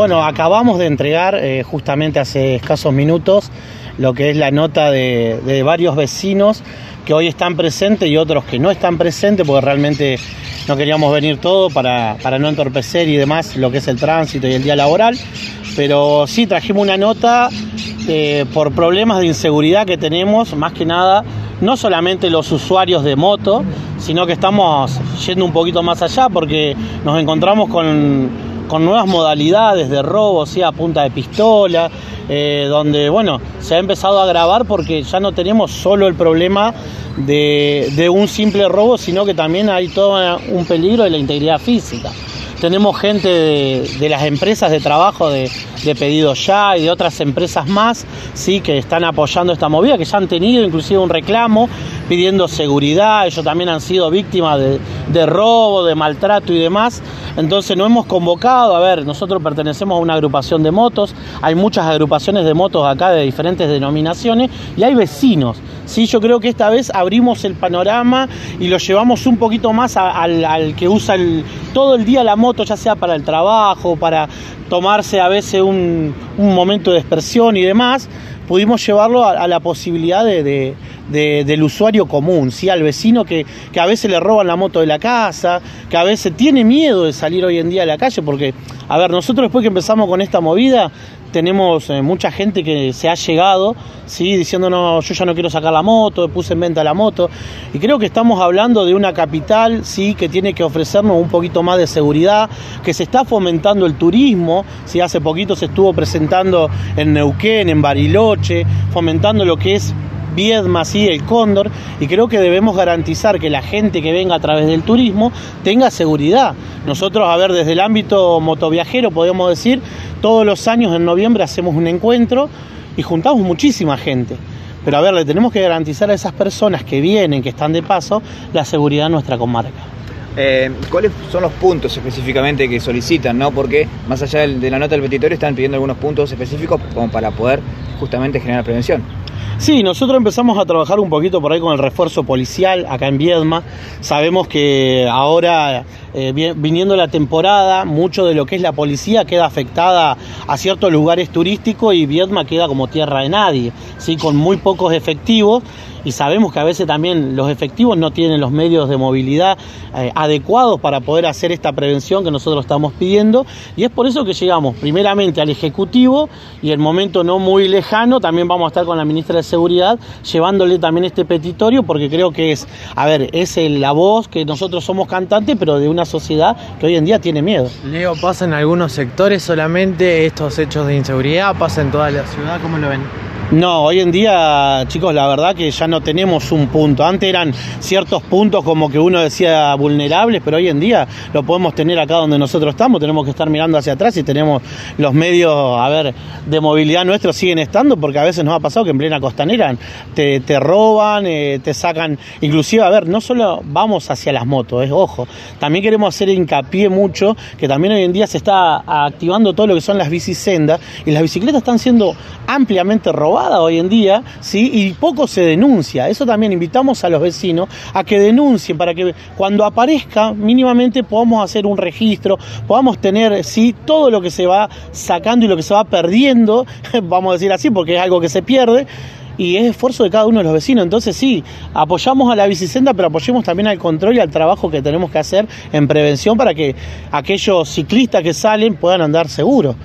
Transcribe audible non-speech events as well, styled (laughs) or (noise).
bueno, acabamos de entregar eh, justamente hace escasos minutos lo que es la nota de, varios vecinos que hoy están presentes y otros que no están presentes porque realmente no queríamos venir todo para, para no entorpecer y demás lo que es el tránsito y el día laboral. Pero sí trajimos una nota eh, por problemas de inseguridad que tenemos, más que nada, no solamente los usuarios de moto, sino que estamos yendo un poquito más allá porque nos encontramos con con nuevas modalidades de robo, sea a punta de pistola, eh, donde bueno, se ha empezado a grabar porque ya no tenemos solo el problema de, un simple robo, sino que también hay todo un peligro de la integridad física. Tenemos gente de, las empresas de trabajo de, de, Pedido Ya y de otras empresas más, sí, que están apoyando esta movida, que ya han tenido inclusive un reclamo pidiendo seguridad, ellos también han sido víctimas de, de robo, de maltrato y demás. Entonces no hemos convocado, a ver, nosotros pertenecemos a una agrupación de motos, hay muchas agrupaciones de motos acá de diferentes denominaciones y hay vecinos. Sí, yo creo que esta vez abrimos el panorama y lo llevamos un poquito más al, que usa todo el día la moto, ya sea para el trabajo, para tomarse a veces un, momento de expresión y demás, pudimos llevarlo a, la posibilidad de, del usuario común, ¿sí? al vecino que, que, a veces le roban la moto de la casa, que a veces tiene miedo de salir hoy en día a la calle, porque, a ver, nosotros después que empezamos con esta movida, tenemos eh, mucha gente que se ha llegado, ¿sí? diciéndonos yo ya no quiero sacar la moto, puse en venta la moto, y creo que estamos hablando de una capital ¿sí? que tiene que ofrecernos un poquito más de seguridad, que se está fomentando el turismo, ¿sí? hace poquito se estuvo presentando en Neuquén, en Bariloche, fomentando lo que es Viedma, sí, el Cóndor, y creo que debemos garantizar que la gente que venga a través del turismo tenga seguridad. Nosotros, a ver, desde el ámbito motoviajero, podemos decir, todos los años en noviembre hacemos un encuentro y juntamos muchísima gente. Pero a ver, le tenemos que garantizar a esas personas que vienen, que están de paso, la seguridad en nuestra comarca. Eh, ¿Cuáles son los puntos específicamente que solicitan? ¿no? Porque más allá de la nota del petitorio están pidiendo algunos puntos específicos como para poder justamente generar prevención. Sí, nosotros empezamos a trabajar un poquito por ahí con el refuerzo policial acá en Viedma. Sabemos que ahora, eh, viniendo la temporada, mucho de lo que es la policía queda afectada a ciertos lugares turísticos y Viedma queda como tierra de nadie, ¿sí? con muy pocos efectivos y sabemos que a veces también los efectivos no tienen los medios de movilidad eh, adecuados para poder hacer esta prevención que nosotros estamos pidiendo y es por eso que llegamos primeramente al Ejecutivo y en momento no muy lejano también vamos a estar con la ministra de Seguridad llevándole también este petitorio porque creo que es, a ver, es la voz que nosotros somos cantantes pero de una sociedad que hoy en día tiene miedo. Leo, ¿pasa en algunos sectores solamente estos hechos de inseguridad? ¿Pasa en toda la ciudad? ¿Cómo lo ven? No, hoy en día, chicos, la verdad que ya no tenemos un punto. Antes eran ciertos puntos como que uno decía vulnerables, pero hoy en día lo podemos tener acá donde nosotros estamos. Tenemos que estar mirando hacia atrás y tenemos los medios, a ver, de movilidad nuestros siguen estando, porque a veces nos ha pasado que en plena costanera te, te roban, eh, te sacan. Inclusive, a ver, no solo vamos hacia las motos, es ojo. También queremos hacer hincapié mucho que también hoy en día se está activando todo lo que son las bicisendas y las bicicletas están siendo ampliamente robadas hoy en día, ¿sí? Y poco se denuncia. Eso también invitamos a los vecinos a que denuncien para que cuando aparezca mínimamente podamos hacer un registro, podamos tener, ¿sí? Todo lo que se va sacando y lo que se va perdiendo, (laughs) vamos a decir así, porque es algo que se pierde y es esfuerzo de cada uno de los vecinos. Entonces sí, apoyamos a la bicicenda, pero apoyemos también al control y al trabajo que tenemos que hacer en prevención para que aquellos ciclistas que salen puedan andar seguros.